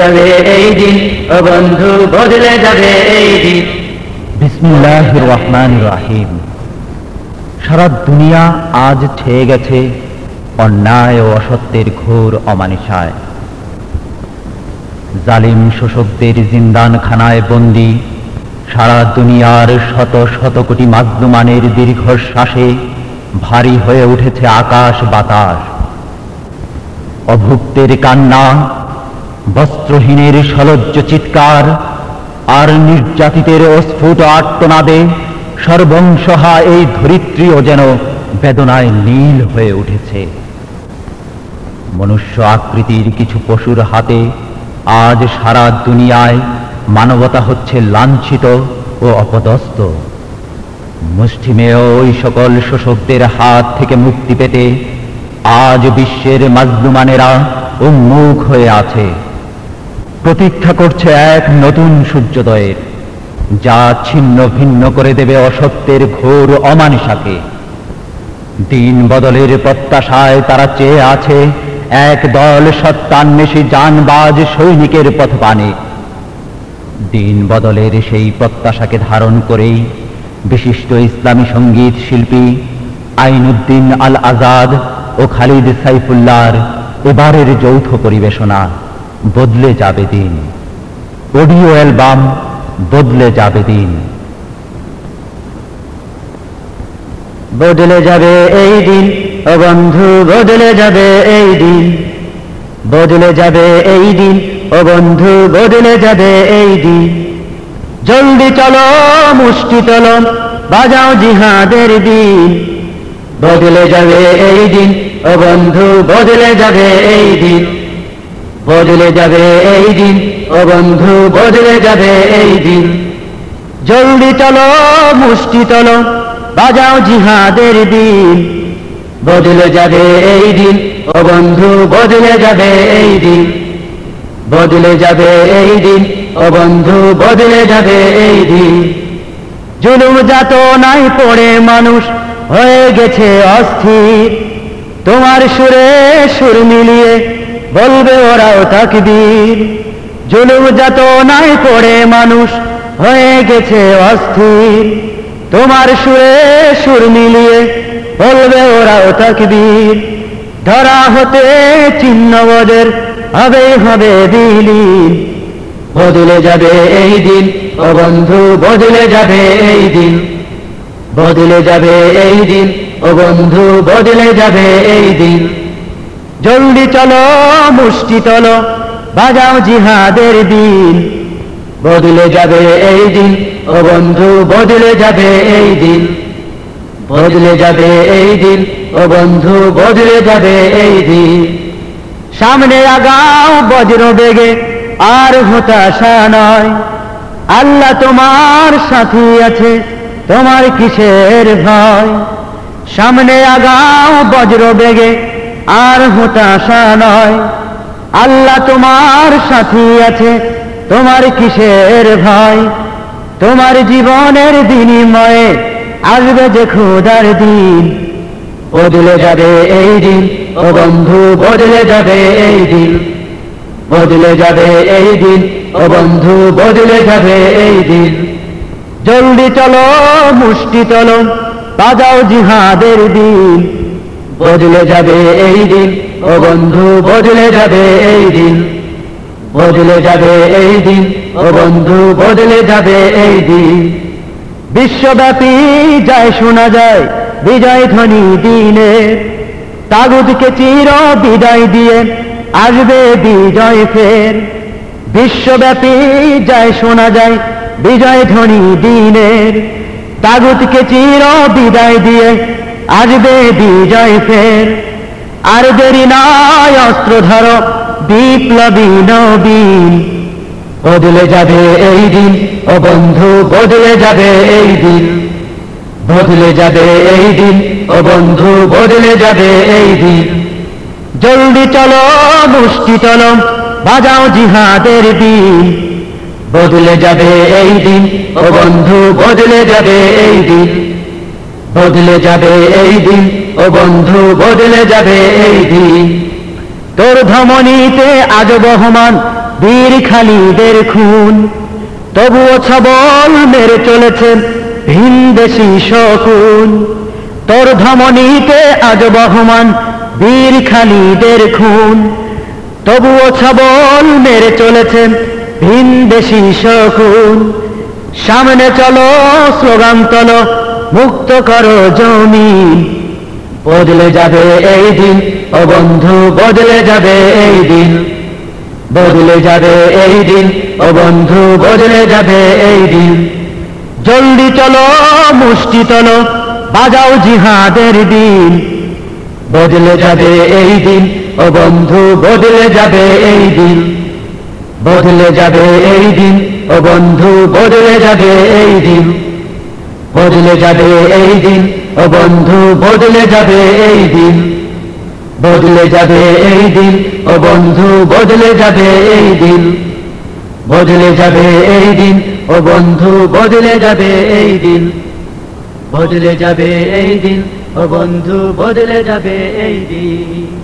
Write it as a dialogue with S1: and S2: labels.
S1: যাবে এই দিন, ও বন্ধু, বদলে যাবে এই দিন।
S2: বিসমিল্লাহ রহমান রাহিম সারা দুনিয়া আজ ছেয়ে গেছে অন্যায় ও অসত্যের ঘোর অমানিসায় জালিম শোষকদের জিন্দানখানায় বন্দি, সারা দুনিয়ার শত শত কোটি মাধ্যমানের দীর্ঘশ্বাসে ভারী হয়ে উঠেছে আকাশ বাতাস। অভুক্তের কান্না বস্ত্রহীনের সলজ্জ চিৎকার আর নির্যাতিতের অস্ফুট আর্তনাদে সর্বংসহা এই ধরিত্রীও যেন বেদনায় নীল হয়ে উঠেছে। মনুষ্য আকৃতির কিছু পশুর হাতে আজ সারা দুনিয়ায় মানবতা হচ্ছে লাঞ্ছিত ও অপদস্থ। মুষ্টিমেয় ওই সকল শোষকদের হাত থেকে মুক্তি পেতে আজ বিশ্বের মাজলুমানেরা উন্মুখ হয়ে আছে। প্রতীক্ষা করছে এক নতুন সূর্যোদয়ের। যা ছিন্ন ভিন্ন করে দেবে অসত্যের ঘোর অমানিসাকে। দিন বদলের প্রত্যাশায় তারা চেয়ে আছে এক দল সত্যান্বেষী জানবাজ সৈনিকের পথপানে। দিন বদলের সেই প্রত্যাশাকে ধারণ করেই বিশিষ্ট ইসলামী সংগীত শিল্পী আইনুদ্দিন আল আজাদ ও খালিদ সাইফুল্লাহর এবারের যৌথ পরিবেশনা বদলে যাবে দিন। অডিও অ্যালবাম বদলে যাবে দিন।
S1: বদলে যাবে এই দিন, ও বন্ধু, বদলে যাবে এই দিন। বদলে যাবে এই দিন, ও বন্ধু, বদলে যাবে এই দিন। জলদি চলো, মুষ্টি চলো, বাজাও জিহাদের দিন। বদলে যাবে এই দিন, ও বন্ধু, বদলে যাবে এই দিন। বদলে যাবে এই দিন, ও বন্ধু, বদলে যাবে এই দিন। জলদি চলো মুষ্টি চলো বাজাও জিহাদের দিন। বদলে যাবে এই দিন, ও বন্ধু, বদলে যাবে এই দিন। বদলে যাবে এই দিন, ও বন্ধু, বদলে যাবে এই দিন। জুলুম যাত নাই পড়ে মানুষ, হয়ে গেছে অস্থির। তোমার সুরে সুর মিলিয়ে বলবে ওরাও তাকবীর। জুলুম যাত নাই পড়ে মানুষ, হয়ে গেছে অস্থির। তোমার সুরে সুর মিলিয়ে বলবে ওরাও তাকবীর। ধরা হতে চিহ্নবদের হবে হবে বিলীন বদলে যাবে এই দিন, ও বন্ধু, বদলে যাবে এই দিন। বদলে যাবে এই দিন, ও বন্ধু, বদলে যাবে এই দিন। জলদি চলো, মুষ্টি চলো বাজাও জিহাদের দিন। বদলে যাবে এই দিন, ও বন্ধু, বদলে যাবে এই দিন। বদলে যাবে এই দিন, ও বন্ধু, বদলে যাবে এই দিন। সামনে আগাও বজ্র বেগে, আর হতাশা নয়। আল্লাহ তোমার সাথী আছে, তোমার কিসের ভয়? সামনে আগাও বজ্র বেগে আর হতাশা নয়। আল্লাহ তোমার সাথী আছে, তোমার কিসের ভয়? তোমার জীবনের বিনিময়ে আসবে যে খোদার দিন। বদলে যাবে এই দিন, ও বন্ধু, বদলে যাবে এই দিন। বদলে যাবে এই দিন, ও বন্ধু, বদলে যাবে এই দিন। জলদি চলো, মুষ্টি চলো, বাজাও জিহাদের দিন। বদলে যাবে এই দিন। ও বন্ধু, বদলে যাবে এই দিন। বদলে যাবে এই দিন। ও বন্ধু, বদলে যাবে এই দিন। বিশ্বব্যাপী যায় শোনা যায় বিজয় ধ্বনি দিনে। তাগুদকে চির বিদায় দিয়ে আসবে বিজয় ফের। বিশ্বব্যাপী যায় শোনা যায় বিজয় ধ্বনি দিনের। তাগুতকে চির বিদায় দিয়ে আসবে বিজয় ফের। আর দেরি নয় অস্ত্র ধরো, বিপ্লবী নবীন। বদলে যাবে এই দিন, ও বন্ধু, বদলে যাবে এই দিন। বদলে যাবে এই দিন, ও বন্ধু, বদলে যাবে এই দিন। জলদি চলো, মুষ্টি চলো, বাজাও জিহাদের দিন। বদলে যাবে এই দিন, ও বন্ধু, বদলে যাবে এই দিন। বদলে যাবে এই দিন, ও বন্ধু, বদলে যাবে এই দিন। তোর ধমনীতে আজ বহমান বীর খালিদের খুন। তবুও ছবল মেরে চলেছেন ভিন ভিনদেশি শকুন। তোর ধমনীতে আজ বহমান বীর খালিদের খুন। তবুও ছবল মেরে চলেছেন ভিন ভিনদেশি শকুন। সামনে চলো, স্লোগান তোলো মুক্ত করো জমিন বদলে যাবে এই দিন, ও বন্ধু, বদলে যাবে এই দিন। বদলে যাবে এই দিন, ও বন্ধু, বদলে যাবে এই দিন। জলদি চলো, মুষ্টি চলো বাজাও জিহাদের দিন। বদলে যাবে এই দিন, ও বন্ধু, বদলে যাবে এই দিন। বদলে যাবে এই দিন, ও বন্ধু, বদলে যাবে এই দিন। বদলে যাবে এই দিন, ও বন্ধু, বদলে যাবে এই দিন। বদলে যাবে এই দিন, ও বন্ধু, বদলে যাবে এই দিন। বদলে যাবে এই দিন, ও বন্ধু, বদলে যাবে এই দিন। বদলে যাবে এই দিন, ও বন্ধু, বদলে যাবে এই দিন।